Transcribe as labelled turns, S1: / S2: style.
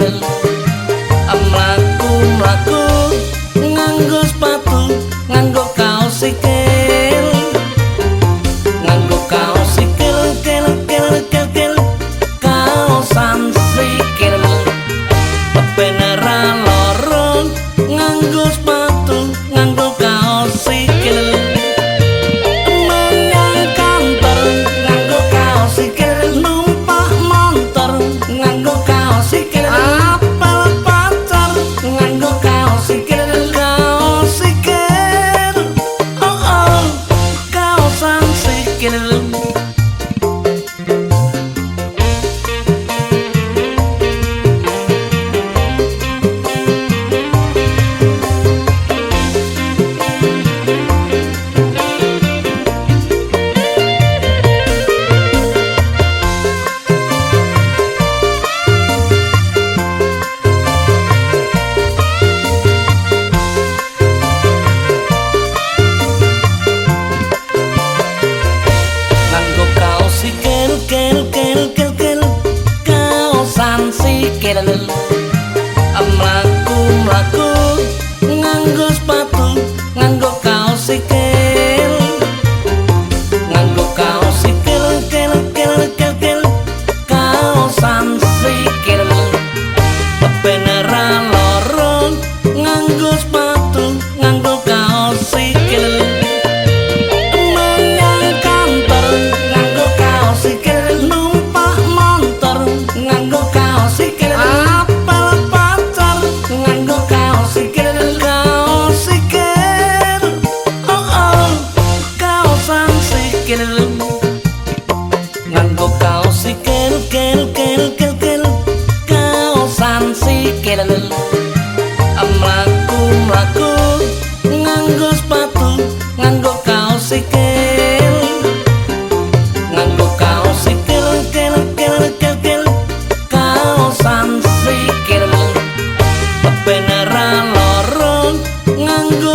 S1: Thank you. pikiranan Melaku, melaku Nganggo sepatu Nganggo kaos sikil. Nganggo kaos sikil Kel, kel, kel, kel Kaosan sikil. Bebenera lorong Nganggo ra lorong nganggo